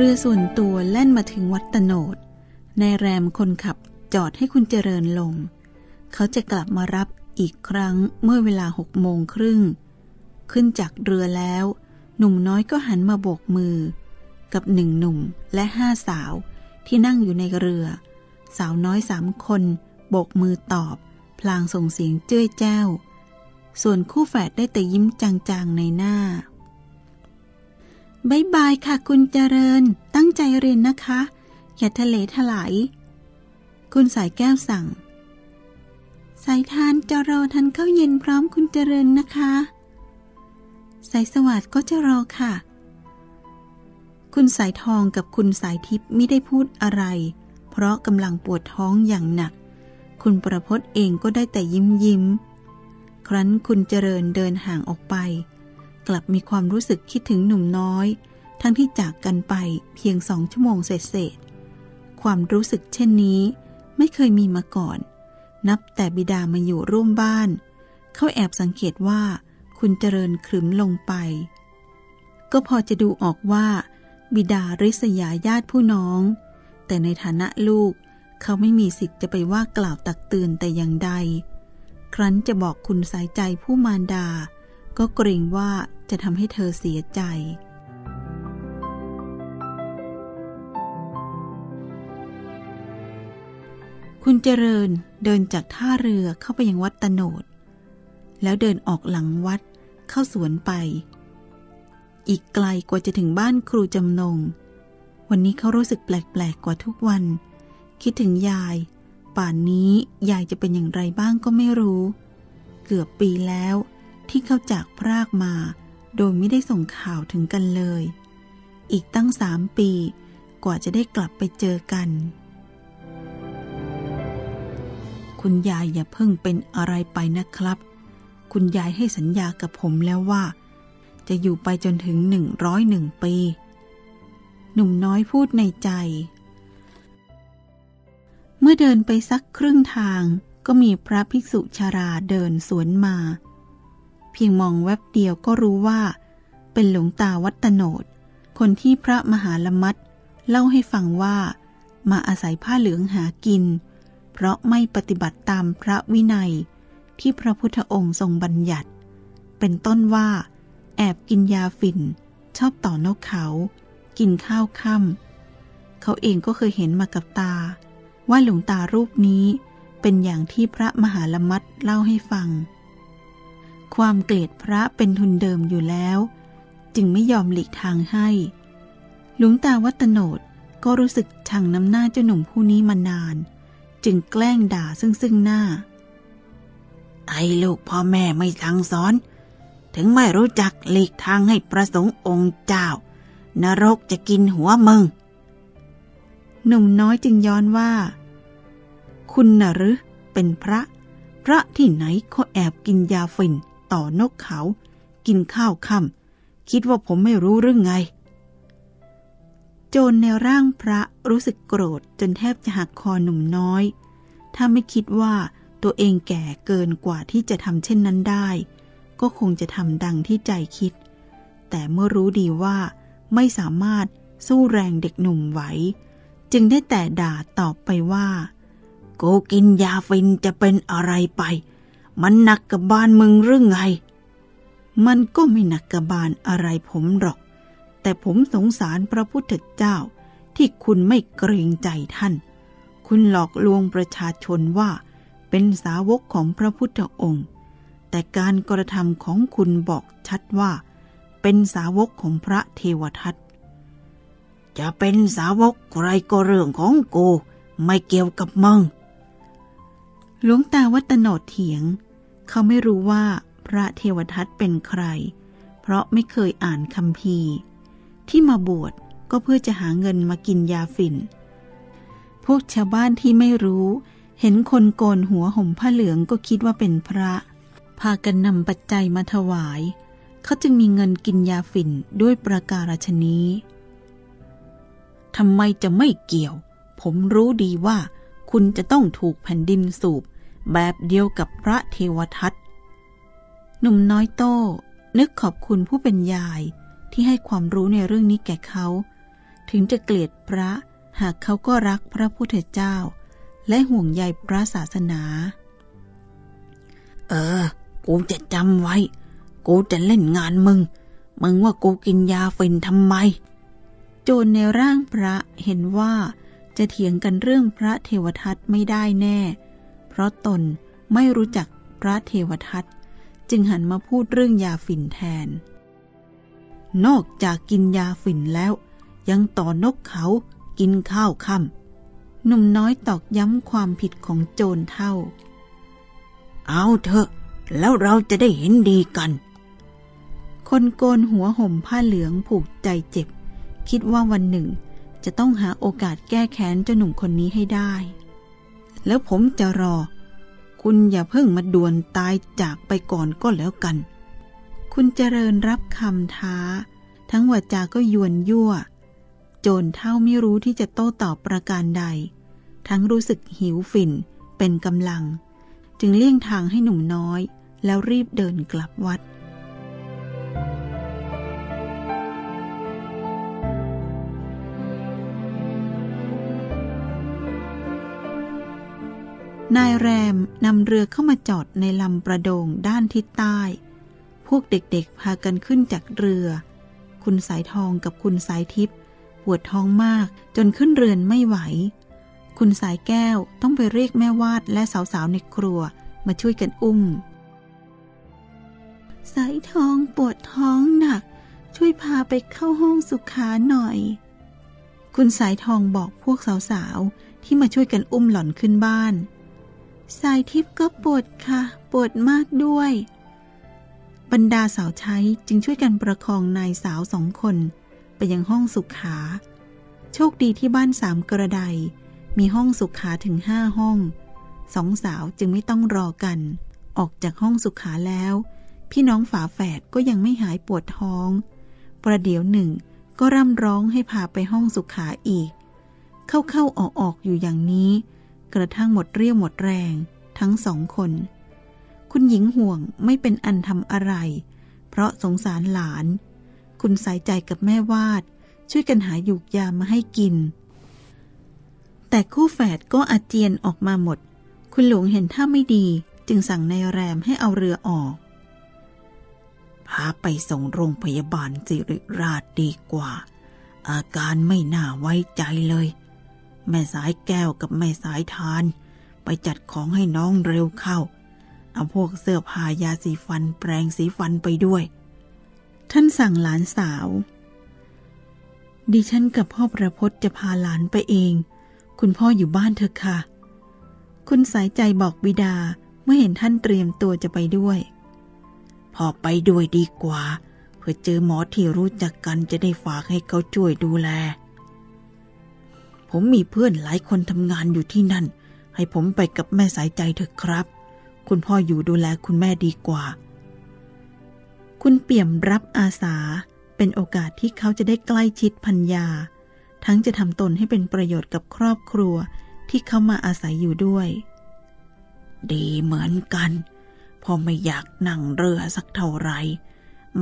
เรือส่วนตัวแล่นมาถึงวัดตโนดนายแรมคนขับจอดให้คุณเจริญลง เขาจะกลับมารับอีกครั้งเมื่อเวลาหกโมงครึ่ง ขึ้นจากเรือแล้ว หนุ่มน้อยก็หันมาโบกมือ กับหนึ่งหนุ่มและห้าสาวที่นั่งอยู่ในเรือ สาวน้อยสามคนโบกมือตอบ พลางส่งเสียงเจ้ยแจ้ว ส่วนคู่แฝดได้แต่ยิ้มจางๆในหน้า บายบายค่ะคุณเจริญ ตั้งใจเรียนนะคะ อย่าทะเลถลาย คุณสายแก้วสั่ง สายทานจะรอทันเข้าเย็นพร้อมคุณเจริญนะคะ สายสวัสดิ์ก็จะรอค่ะ คุณสายทองกับคุณสายทิพย์ไม่ได้พูดอะไร เพราะกำลังปวดท้องอย่างหนัก คุณประพจน์เองก็ได้แต่ยิ้มยิ้ม ครั้นคุณเจริญเดินห่างออกไป กลับมีความรู้สึกคิดถึงหนุ่มน้อย ทั้งที่จากกันไปเพียงสองชั่วโมงเศษความรู้สึกเช่นนี้ ไม่เคยมีมาก่อน นับแต่บิดามาอยู่ร่วมบ้าน เขาแอบสังเกตว่าคุณเจริญขรึมลงไป ก็พอจะดูออกว่า บิดาริษยาญาติผู้น้อง แต่ในฐานะลูก เขาไม่มีสิทธิ์จะไปว่ากล่าวตักเตือนแต่อย่างใด ครั้นจะบอกคุณสายใจผู้มารดา ก็เกรงว่า จะทำให้เธอเสียใจ คุณเจริญเดินจากท่าเรือเข้าไปยังวัดตโนด แล้วเดินออกหลังวัดเข้าสวนไป อีกไกลกว่าจะถึงบ้านครูจำนง วันนี้เขารู้สึกแปลกๆกว่าทุกวัน คิดถึงยาย ป่านนี้ยายจะเป็นอย่างไรบ้างก็ไม่รู้ เกือบปีแล้วที่เขาจากพรากมา โดยไม่ได้ส่งข่าวถึงกันเลย อีกตั้งสามปีกว่าจะได้กลับไปเจอกัน คุณยายอย่าเพิ่งเป็นอะไรไปนะครับ คุณยายให้สัญญากับผมแล้วว่า จะอยู่ไปจนถึงหนึ่งร้อยหนึ่งปี หนุ่มน้อยพูดในใจ เมื่อเดินไปสักครึ่งทางก็มีพระภิกษุชาราเดินสวนมา พียงมองแวบเดียวก็รู้ว่า เป็นหลวงตาวัตโนด คนที่พระมหาลมัดเล่าให้ฟังว่า มาอาศัยผ้าเหลืองหากิน เพราะไม่ปฏิบัติตามพระวินัย ที่พระพุทธองค์ทรงบัญญัติ เป็นต้นว่า แอบกินยาฝิ่น ชอบต่อนกเขา กินข้าวค่ำเขาเองก็เคยเห็นมากับตา ว่าหลวงตารูปนี้เป็นอย่างที่พระมหาลมัดเล่าให้ฟัง ความเกลียดพระเป็นทุนเดิมอยู่แล้ว จึงไม่ยอมหลีกทางให้ หลวงตาวัตโนดก็รู้สึกชังน้ำหน้าเจ้าหนุ่มผู้นี้มานาน จึงแกล้งด่าซึ่งซึ่งหน้า ไอ้ลูกพ่อแม่ไม่สั่งสอน ถึงไม่รู้จักหลีกทางให้ประสงค์องค์เจ้า นรกจะกินหัวมึง หนุ่มน้อยจึงย้อนว่า คุณน่ะหรือเป็นพระ พระที่ไหนเขาแอบกินยาฝิ่น ต่อนกเขา กินข้าวค่ำคิดว่าผมไม่รู้เรื่องไง โจรในร่างพระรู้สึกโกรธจนแทบจะหักคอหนุ่มน้อย ถ้าไม่คิดว่าตัวเองแก่เกินกว่าที่จะทำเช่นนั้นได้ ก็คงจะทำดังที่ใจคิด แต่เมื่อรู้ดีว่าไม่สามารถสู้แรงเด็กหนุ่มไหว จึงได้แต่ด่าตอบไปว่า โกกินยาฟินจะเป็นอะไรไป มันหนักกับบานมึงหรือไง มันก็ไม่หนักกับบานอะไรผมหรอก แต่ผมสงสารพระพุทธเจ้าที่คุณไม่เกรงใจท่าน คุณหลอกลวงประชาชนว่าเป็นสาวกของพระพุทธองค์ แต่การกระทำของคุณบอกชัดว่า เป็นสาวกของพระเทวทัต จะเป็นสาวกใครก็เรื่องของกู ไม่เกี่ยวกับมึงหลวงตาวัตโนเถียง เขาไม่รู้ว่าพระเทวทัตเป็นใคร เพราะไม่เคยอ่านคำพีที่มาบวชก็เพื่อจะหาเงินมากินยาฝิ่น พวกชาวบ้านที่ไม่รู้ เห็นคนโกนหัวห่มผ้าเหลืองก็คิดว่าเป็นพระ พากันนำปัจจัยมาถวาย เขาจึงมีเงินกินยาฝิ่นด้วยประการฉนี้ทำไมจะไม่เกี่ยว ผมรู้ดีว่าคุณจะต้องถูกแผ่นดินสูบ แบบเดียวกับพระเทวทัตหนุ่มน้อยโต้นึกขอบคุณผู้เป็นยายที่ให้ความรู้ในเรื่องนี้แก่เขา ถึงจะเกลียดพระหากเขาก็รักพระพุทธเจ้า และห่วงใยพระศาสนา เออ กูจะจำไว้ กูจะเล่นงานมึง มึงว่ากูกินยาฟินทำไม โจรในร่างพระเห็นว่าจะเถียงกันเรื่องพระเทวทัตไม่ได้แน่ ราะตนไม่รู้จักพระเทวทัตจึงหันมาพูดเรื่องยาฝิ่นแทน นอกจากกินยาฝิ่นแล้ว ยังต่อนกเขากินข้าวค่ำหนุ่มน้อยตอกย้ำความผิดของโจรเท่า เอาเถอะ แล้วเราจะได้เห็นดีกัน คนโกนหัวห่มผ้าเหลืองผูกใจเจ็บ คิดว่าวันหนึ่งจะต้องหาโอกาสแก้แค้นเจ้าหนุ่มคนนี้ให้ได้ แล้วผมจะรอ คุณอย่าเพิ่งมาด่วนตายจากไปก่อนก็แล้วกัน คุณเจริญรับคำท้า ทั้งวาจาก็ยวนยั่ว โจรเท่าไม่รู้ที่จะโต้ตอบประการใด ทั้งรู้สึกหิวฝิ่นเป็นกำลัง จึงเลี่ยงทางให้หนุ่มน้อย แล้วรีบเดินกลับวัด นายแรมนำเรือเข้ามาจอดในลำประโดงด้านทิศใต้ พวกเด็กๆพากันขึ้นจากเรือ คุณสายทองกับคุณสายทิพย์ปวดท้องมากจนขึ้นเรือนไม่ไหว คุณสายแก้วต้องไปเรียกแม่วาดและสาวๆในครัวมาช่วยกันอุ้ม สายทองปวดท้องหนัก ช่วยพาไปเข้าห้องสุขาหน่อย คุณสายทองบอกพวกสาวๆที่มาช่วยกันอุ้มหล่อนขึ้นบ้าน สายทิพย์ก็ปวดค่ะ ปวดมากด้วย บรรดาสาวใช้จึงช่วยกันประคองนายสาวสองคน ไปยังห้องสุขา โชคดีที่บ้านสามกระไดมีห้องสุขาถึงห้าห้อง สองสาวจึงไม่ต้องรอกัน ออกจากห้องสุขาแล้ว พี่น้องฝาแฝดก็ยังไม่หายปวดท้อง ประเดี๋ยวหนึ่งก็ร่ำร้องให้พาไปห้องสุขาอีก เข้าๆออกๆอยู่อย่างนี้ กระทั่งหมดเรี่ยวหมดแรงทั้งสองคน คุณหญิงห่วงไม่เป็นอันทำอะไร เพราะสงสารหลาน คุณสายใจกับแม่วาด ช่วยกันหาหยูกยามาให้กิน แต่คู่แฝดก็อาเจียนออกมาหมด คุณหลวงเห็นท่าไม่ดีจึงสั่งนายแรมให้เอาเรือออก พาไปส่งโรงพยาบาลสิริราชดีกว่า อาการไม่น่าไว้ใจเลย แม่สายแก้วกับแม่สายทาน ไปจัดของให้น้องเร็วเข้า เอาพวกเสื้อผ้ายาสีฟันแปรงสีฟันไปด้วย ท่านสั่งหลานสาว ดิฉันกับพ่อประพศจะพาหลานไปเอง คุณพ่ออยู่บ้านเถอะค่ะ คุณสายใจบอกบิดาเมื่อเห็นท่านเตรียมตัวจะไปด้วยพอไปด้วยดีกว่า เพื่อเจอหมอที่รู้จักกันจะได้ฝากให้เขาช่วยดูแล ผมมีเพื่อนหลายคนทำงานอยู่ที่นั่น ให้ผมไปกับแม่สายใจเถอะครับ คุณพ่ออยู่ดูแลคุณแม่ดีกว่า คุณเปี่ยมรับอาสา เป็นโอกาสที่เขาจะได้ใกล้ชิดพัญญา ทั้งจะทำตนให้เป็นประโยชน์กับครอบครัวที่เขามาอาศัยอยู่ด้วย ดีเหมือนกัน พอไม่อยากนั่งเรือสักเท่าไร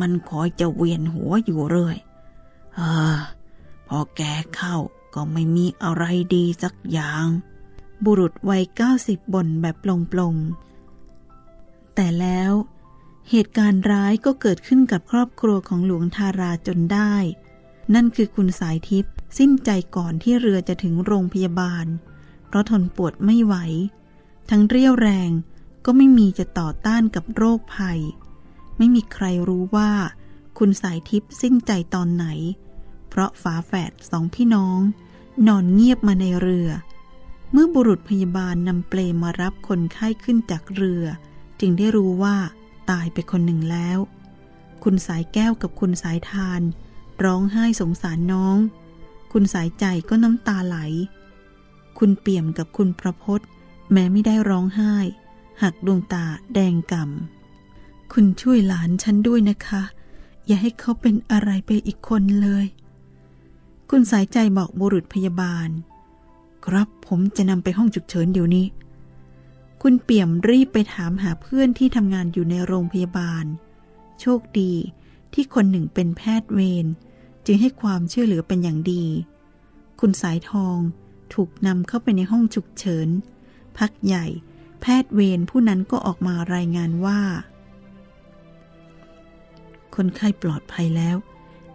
มันคอยจะเวียนหัวอยู่เรื่อย เออ พอแกเข้า ก็ไม่มีอะไรดีสักอย่าง บุรุษวัยเก้าสิบบ่นแบบปลงๆ แต่แล้วเหตุการณ์ร้ายก็เกิดขึ้นกับครอบครัวของหลวงทาราจนได้ นั่นคือคุณสายทิพย์สิ้นใจก่อนที่เรือจะถึงโรงพยาบาล เพราะทนปวดไม่ไหว ทั้งเรี่ยวแรงก็ไม่มีจะต่อต้านกับโรคภัย ไม่มีใครรู้ว่า คุณสายทิพย์สิ้นใจตอนไหน เพราะฝาแฝดสองพี่น้อง นอนเงียบมาในเรือ เมื่อบุรุษพยาบาลนำเปลมารับคนไข้ขึ้นจากเรือ จึงได้รู้ว่าตายไปคนหนึ่งแล้ว คุณสายแก้วกับคุณสายทาน ร้องไห้สงสารน้อง คุณสายใจก็น้ำตาไหล คุณเปี่ยมกับคุณประพศแม้ไม่ได้ร้องไห้ หักดวงตาแดงกำ่คุณช่วยหลานฉันด้วยนะคะ อย่าให้เขาเป็นอะไรไปอีกคนเลย คุณสายใจบอกบุรุษพยาบาล ครับผมจะนำไปห้องฉุกเฉินเดี๋ยวนี้ คุณเปี่ยมรีบไปถามหาเพื่อนที่ทำงานอยู่ในโรงพยาบาล โชคดีที่คนหนึ่งเป็นแพทย์เวรจึงให้ความช่วยเหลือเป็นอย่างดี คุณสายทองถูกนำเข้าไปในห้องฉุกเฉิน พักใหญ่ แพทย์เวรผู้นั้นก็ออกมารายงานว่า คนไข้ปลอดภัยแล้ว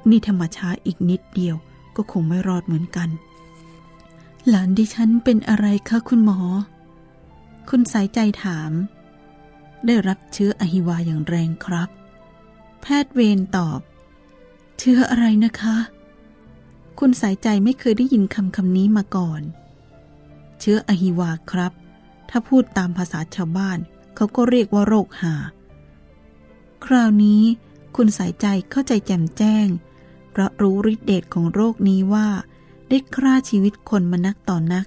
นี่ธรรมชาอีกนิดเดียว ก็คงไม่รอดเหมือนกัน หลานดิฉันเป็นอะไรคะคุณหมอ คุณสายใจถาม ได้รับเชื้ออหิวาอย่างแรงครับ แพทย์เวรตอบ เชื้ออะไรนะคะ คุณสายใจไม่เคยได้ยินคำคำนี้มาก่อน เชื้ออหิวาครับ ถ้าพูดตามภาษาชาวบ้าน เขาก็เรียกว่าโรคหา คราวนี้คุณสายใจเข้าใจแจ่มแจ้ง เพราะรู้ฤทธิเดชของโรคนี้ว่า ได้ฆ่าชีวิตคนมานักต่อนนัก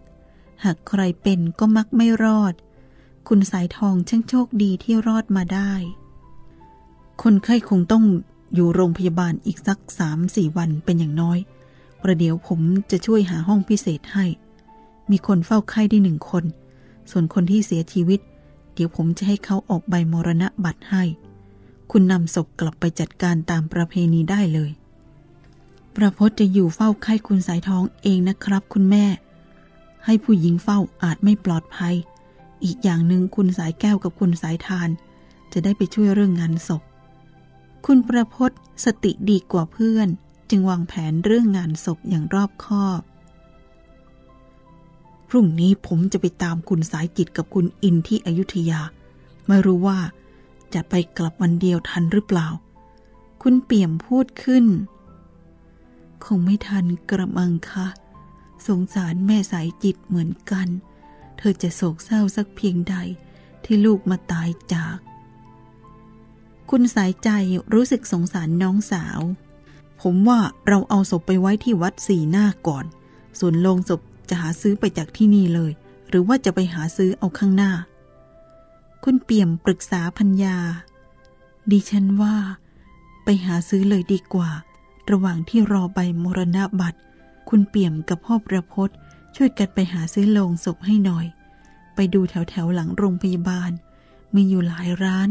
หากใครเป็นก็มักไม่รอด คุณสายทองช่างโชคดีที่รอดมาได้ คนไข้คงต้องอยู่โรงพยาบาลอีกสักสามสี่วันเป็นอย่างน้อย ประเดี๋ยวผมจะช่วยหาห้องพิเศษให้ มีคนเฝ้าไข้ได้หนึ่งคน ส่วนคนที่เสียชีวิต เดี๋ยวผมจะให้เขาออกใบมรณะบัตรให้ คุณนำศพกลับไปจัดการตามประเพณีได้เลย ประพจน์จะอยู่เฝ้าไข้คุณสายทองเองนะครับ คุณแม่ ให้ผู้หญิงเฝ้าอาจไม่ปลอดภัย อีกอย่างหนึ่งคุณสายแก้วกับคุณสายทาน จะได้ไปช่วยเรื่องงานศพ คุณประพจน์สติดีกว่าเพื่อน จึงวางแผนเรื่องงานศพอย่างรอบคอบ พรุ่งนี้ผมจะไปตามคุณสายจิตกับคุณอินที่อยุธยา ไม่รู้ว่าจะไปกลับวันเดียวทันหรือเปล่า คุณเปี่ยมพูดขึ้น คงไม่ทันกระมังคะสงสารแม่สายจิตเหมือนกัน เธอจะโศกเศร้าสักเพียงใดที่ลูกมาตายจาก คุณสายใจรู้สึกสงสารน้องสาว ผมว่าเราเอาศพไปไว้ที่วัดสีหน้าก่อน ส่วนโลงศพจะหาซื้อไปจากที่นี่เลย หรือว่าจะไปหาซื้อเอาข้างหน้า คุณเปี่ยมปรึกษาพัญญาดิฉันว่า ไปหาซื้อเลยดีกว่า ระหว่างที่รอใบมรณบัตรคุณเปี่ยมกับพ่อประพศช่วยกันไปหาซื้อโลงศพให้หน่อย ไปดูแถวแถวหลังโรงพยาบาล มีอยู่หลายร้าน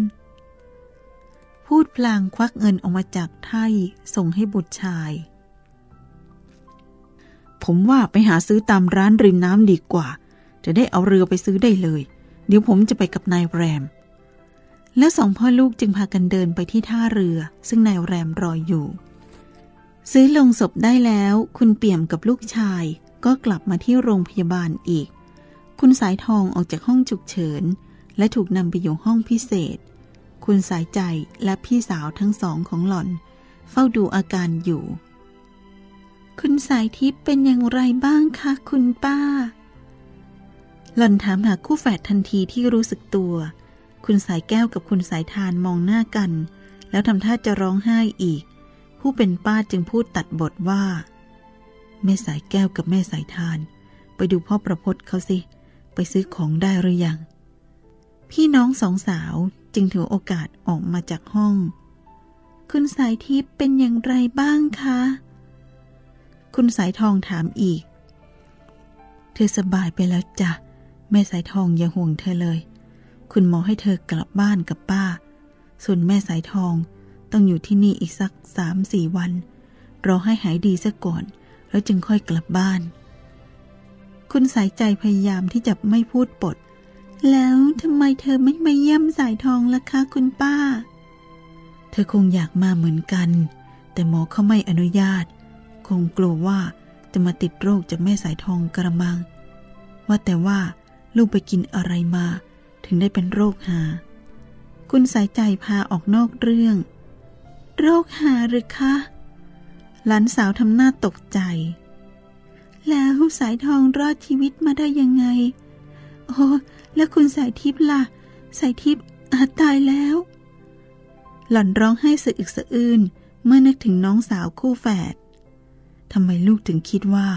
พูดพลางควักเงินออกมาจากไถ่ส่งให้บุตรชาย ผมว่าไปหาซื้อตามร้านริมน้ำดีกว่า จะได้เอาเรือไปซื้อได้เลย เดี๋ยวผมจะไปกับนายแรม แล้วสองพ่อลูกจึงพากันเดินไปที่ท่าเรือ ซึ่งนายแรมรออยู่ ซื้อลงศพได้แล้ว คุณเปี่ยมกับลูกชาย ก็กลับมาที่โรงพยาบาลอีก คุณสายทองออกจากห้องฉุกเฉิน และถูกนำไปอยู่ห้องพิเศษ คุณสายใจและพี่สาวทั้งสองของหล่อน เฝ้าดูอาการอยู่ คุณสายทิพย์เป็นอย่างไรบ้างคะคุณป้า หล่อนถามหาคู่แฝดทันทีที่รู้สึกตัว คุณสายแก้วกับคุณสายทานมองหน้ากัน แล้วทำท่าจะร้องไห้อีก ผู้เป็นป้าจึงพูดตัดบทว่า แม่สายแก้วกับแม่สายทาน ไปดูพ่อประพจน์เขาสิ ไปซื้อของได้หรือยัง พี่น้องสองสาวจึงถือโอกาสออกมาจากห้อง คุณสายทิพย์เป็นอย่างไรบ้างคะ คุณสายทองถามอีก เธอสบายไปแล้วจ้ะ แม่สายทองอย่าห่วงเธอเลย คุณหมอให้เธอกลับบ้านกับป้า ส่วนแม่สายทอง ต้องอยู่ที่นี่อีกสักสามสี่วัน รอให้หายดีซะก่อน แล้วจึงค่อยกลับบ้าน คุณสายใจพยายามที่จะไม่พูดปด แล้วทำไมเธอไม่มาเยี่ยมสายทองล่ะคะคุณป้า เธอคงอยากมาเหมือนกัน แต่หมอเขาไม่อนุญาต คงกลัวว่าจะมาติดโรคจากแม่สายทองกระมัง ว่าแต่ว่าลูกไปกินอะไรมา ถึงได้เป็นโรคหา คุณสายใจพาออกนอกเรื่อง โรคหาหรือคะ หลานสาวทำหน้าตกใจ แล้วสายทองรอดชีวิตมาได้ยังไง โอ้แล้วคุณสายทิพย์ล่ะ สายทิพย์อาจตายแล้ว หล่อนร้องไห้สะอึกสะอื้นเมื่อนึกถึงน้องสาวคู่แฝดทำไมลูกถึงคิดว่า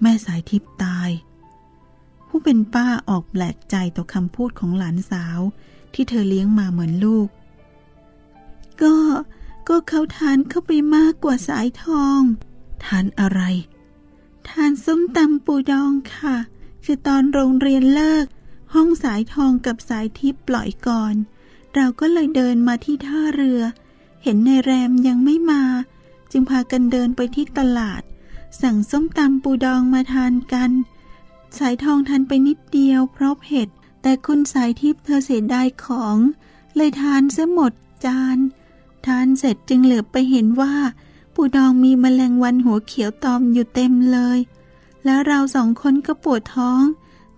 แม่สายทิพย์ตาย ผู้เป็นป้าออกแปลกใจต่อคำพูดของหลานสาวที่เธอเลี้ยงมาเหมือนลูก ก็ ก็เขาทานเข้าไปมากกว่าสายทอง ทานอะไร ทานส้มตำปูดองค่ะ คือตอนโรงเรียนเลิก ห้องสายทองกับสายทิพย์ปล่อยก่อน เราก็เลยเดินมาที่ท่าเรือ เห็นในแรมยังไม่มา จึงพากันเดินไปที่ตลาด สั่งส้มตำปูดองมาทานกัน สายทองทานไปนิดเดียวเพราะเผ็ด แต่คุณสายทิพย์เธอเสียดายของ เลยทานซะหมดจาน ทานเสร็จจึงเหลือไปเห็นว่า ปูดองมีแมลงวันหัวเขียวตอมอยู่เต็มเลย แล้วเราสองคนก็ปวดท้อง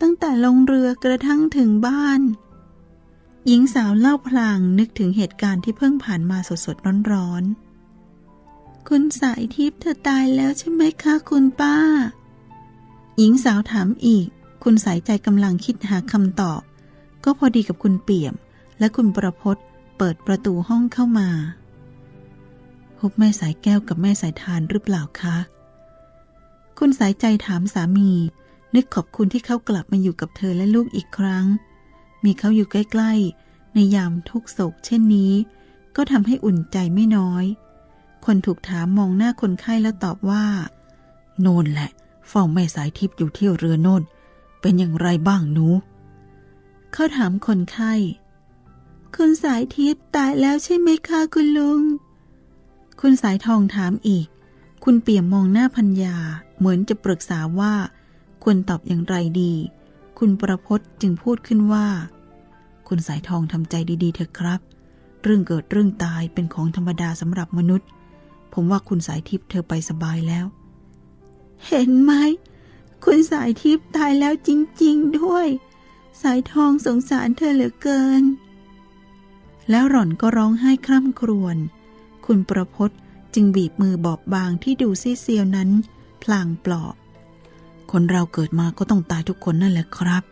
ตั้งแต่ลงเรือกระทั่งถึงบ้าน หญิงสาวเล่าพลางนึกถึงเหตุการณ์ที่เพิ่งผ่านมาสดๆร้อนๆคุณสายทิพย์เธอตายแล้วใช่ไหมคะคุณป้า หญิงสาวถามอีก คุณสายใจกำลังคิดหาคำตอบ ก็พอดีกับคุณเปี่ยมและคุณประพศ เปิดประตูห้องเข้ามาพบแม่สายแก้วกับแม่สายทานหรือเปล่าคะ คุณสายใจถามสามี นึกขอบคุณที่เขากลับมาอยู่กับเธอและลูกอีกครั้ง มีเขาอยู่ใกล้ ๆ ในยามทุกโศกเช่นนี้ ก็ทำให้อุ่นใจไม่น้อย คนถูกถามมองหน้าคนไข้แล้วตอบว่า โนนแหละเฝ้าแม่สายทิพย์อยู่ที่เรือโนนเป็นอย่างไรบ้างหนู เขาถามคนไข้ คุณสายทิพย์ตายแล้วใช่ไหมคะคุณลุง คุณสายทองถามอีก คุณเปี่ยมมองหน้าพัญญาเหมือนจะปรึกษาว่า ควรตอบอย่างไรดี คุณประพศจึงพูดขึ้นว่า คุณสายทองทำใจดีๆเถอะครับ เรื่องเกิดเรื่องตายเป็นของธรรมดาสำหรับมนุษย์ ผมว่าคุณสายทิพย์เธอไปสบายแล้ว เห็นไหมคุณสายทิพย์ตายแล้วจริง ๆ ด้วย สายทองสงสารเธอเหลือเกิน แล้วหล่อนก็ร้องไห้คร่ำครวญ คุณประพศจึงบีบมือบอบบางที่ดูซีเซียวนั้นพลางปลอบ คนเราเกิดมาก็ต้องตายทุกคนนั่นแหละครับ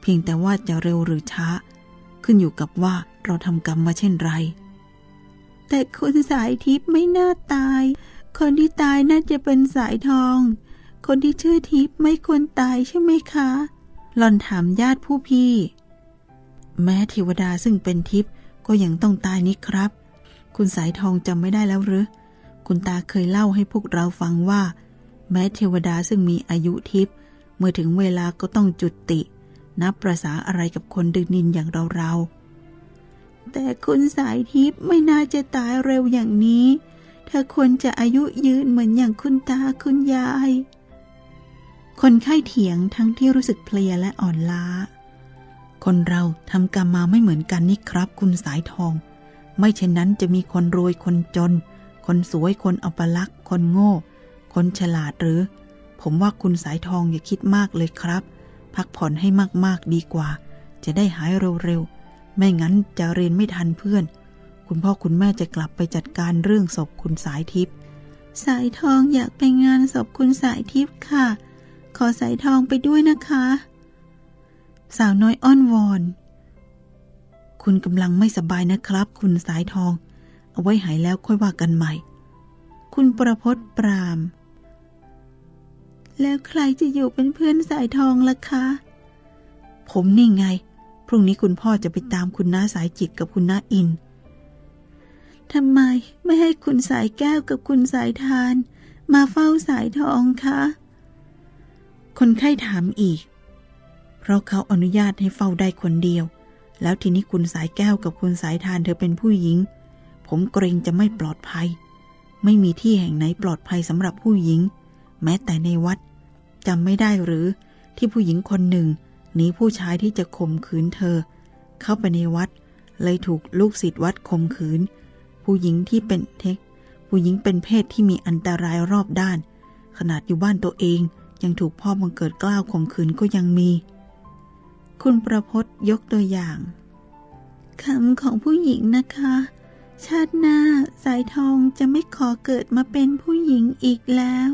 เพียงแต่ว่าจะเร็วหรือช้า ขึ้นอยู่กับว่าเราทำกรรมมาเช่นไร แต่คุณสายทิพย์ไม่น่าตาย คนที่ตายน่าจะเป็นสายทอง คนที่ชื่อทิพย์ไม่ควรตายใช่ไหมคะหล่อนถามญาติผู้พี่ แม้เทวดาซึ่งเป็นทิพย์ ก็ยังต้องตายนี่ครับ คุณสายทองจำไม่ได้แล้วหรือ คุณตาเคยเล่าให้พวกเราฟังว่า แม้เทวดาซึ่งมีอายุทิพย์เมื่อถึงเวลาก็ต้องจุติ นับประษาอะไรกับคนดึกนินอย่างเราเราๆแต่คุณสายทิพย์ไม่น่าจะตายเร็วอย่างนี้เธอควรจะอายุยืนเหมือนอย่างคุณตาคุณยาย คนไข้เถียงทั้งที่รู้สึกเพลียและอ่อนล้า คนเราทำกรรมมาไม่เหมือนกันนี่ครับ คุณสายทอง ไม่เช่นนั้นจะมีคนรวยคนจน คนสวยคนอัปลักษ์คนโง่ คนฉลาดหรือ ผมว่าคุณสายทองอย่าคิดมากเลยครับ พักผ่อนให้มากๆดีกว่า จะได้หายเร็วๆ ไม่งั้นจะเรียนไม่ทันเพื่อน คุณพ่อคุณแม่จะกลับไปจัดการเรื่องศพคุณสายทิพย์สายทองอยากไปงานศพคุณสายทิพย์ค่ะ ขอสายทองไปด้วยนะคะ สาวน้อยอ้อนวอน คุณกำลังไม่สบายนะครับ คุณสายทอง เอาไว้หายแล้วค่อยว่ากันใหม่ คุณประพศปราม แล้วใครจะอยู่เป็นเพื่อนสายทองล่ะคะ ผมนี่ไง พรุ่งนี้คุณพ่อจะไปตามคุณน้าสายจิตกับคุณน้าอินทำไมไม่ให้คุณสายแก้วกับคุณสายทาน มาเฝ้าสายทองคะ คนไข้ถามอีก เพราะเขาอนุญาตให้เฝ้าได้คนเดียว แล้วทีนี้คุณสายแก้วกับคุณสายทานเธอเป็นผู้หญิง ผมเกรงจะไม่ปลอดภัย ไม่มีที่แห่งไหนปลอดภัยสำหรับผู้หญิง แม้แต่ในวัดจำไม่ได้หรือที่ผู้หญิงคนหนึ่งหนีผู้ชายที่จะข่มขืนเธอ เข้าไปในวัด เลยถูกลูกศิษย์วัดข่มขืน ผู้หญิงที่เป็นเทค ผู้หญิงเป็นเพศที่มีอันตรายรอบด้าน ขนาดอยู่บ้านตัวเองยังถูกพ่อบังเกิดกล้าวข่มขืนก็ยังมี คุณประพศยกตัวอย่างคำของผู้หญิงนะคะ ชาติหน้าสายทองจะไม่ขอเกิดมาเป็นผู้หญิงอีกแล้ว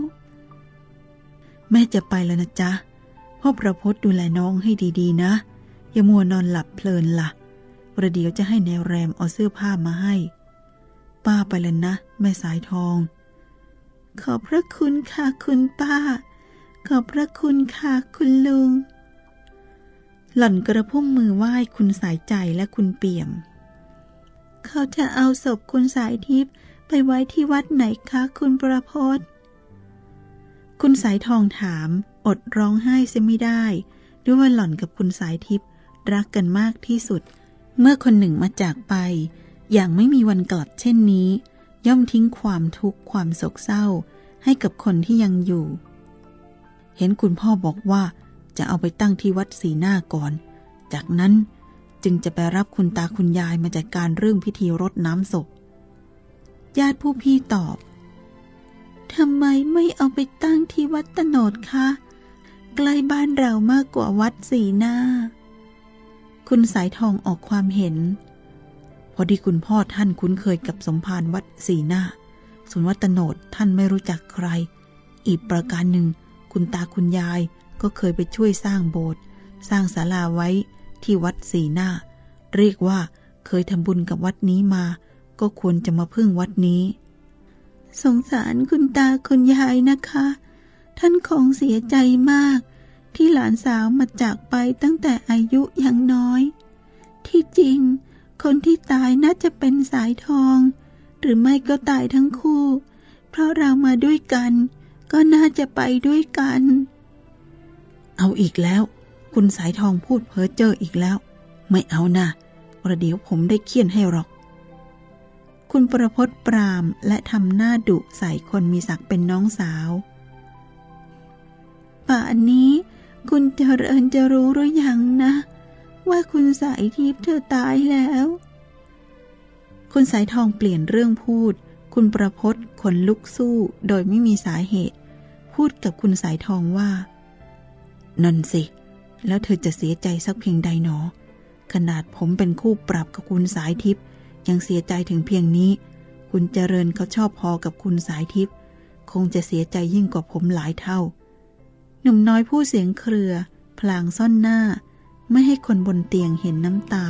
แม่จะไปแล้วนะจ๊ะพ่อประพศดูแลน้องให้ดีๆ นะ อย่ามัวนอนหลับเพลินละ่ะ ประเดี๋ยวจะให้แนวแรมเอาเสื้อผ้ามาให้ ป้าไปแล้วนะ แม่สายทอง ขอบพระคุณค่ะคุณป้า ขอบพระคุณค่ะคุณลุง หล่อนกระพุ่มมือไหว้คุณสายใจและคุณเปี่ยม เขาจะเอาศพคุณสายทิพย์ไปไว้ที่วัดไหนคะคุณประพศคุณสายทองถาม อดร้องไห้เสียไม่ได้ ด้วยว่าหล่อนกับคุณสายทิพย์รักกันมากที่สุด เมื่อคนหนึ่งมาจากไป อย่างไม่มีวันกลับเช่นนี้ ย่อมทิ้งความทุกข์ความโศกเศร้า ให้กับคนที่ยังอยู่ เห็นคุณพ่อบอกว่า จะเอาไปตั้งที่วัดสีหน้าก่อน จากนั้นจึงจะไปรับคุณตาคุณยายมาจัดการเรื่องพิธีรดน้ำศพ ญาติผู้พี่ตอบทำไมไม่เอาไปตั้งที่วัดตโนดคะใกล้บ้านเรามากกว่าวัดสีหน้า คุณสายทองออกความเห็น พอดีคุณพ่อท่านคุ้นเคยกับสมภารวัดสีหน้า ส่วนวัดตโนดท่านไม่รู้จักใคร อีกประการหนึ่ง คุณตาคุณยาย ก็เคยไปช่วยสร้างโบสถ์สร้างศาลาไว้ที่วัดสีหน้า เรียกว่าเคยทำบุญกับวัดนี้มา ก็ควรจะมาพึ่งวัดนี้ สงสารคุณตาคุณยายนะคะ ท่านคงเสียใจมาก ที่หลานสาวมาจากไปตั้งแต่อายุยังน้อย ที่จริง คนที่ตายน่าจะเป็นสายทอง หรือไม่ก็ตายทั้งคู่ เพราะเรามาด้วยกัน ก็น่าจะไปด้วยกัน เอาอีกแล้ว คุณสายทองพูดเพ้อเจ้ออีกแล้ว ไม่เอานะประเดี๋ยวผมได้เคี่ยนให้หรอก คุณประพศปรามและทำหน้าดุใส่คนมีศักดิ์เป็นน้องสาว ป่านนี้คุณเจริญจะรู้หรือยังนะ ว่าคุณสายทิพย์เธอตายแล้ว คุณสายทองเปลี่ยนเรื่องพูด คุณประพศขนลุกสู้โดยไม่มีสาเหตุ พูดกับคุณสายทองว่า นั่นสิ แล้วเธอจะเสียใจสักเพียงใดหนอ ขนาดผมเป็นคู่ปรับกับคุณสายทิพย์ยังเสียใจถึงเพียงนี้ คุณเจริญเขาชอบพอกับคุณสายทิพย์คงจะเสียใจยิ่งกว่าผมหลายเท่า หนุ่มน้อยผู้เสียงเครือ พลางซ่อนหน้า ไม่ให้คนบนเตียงเห็นน้ำตา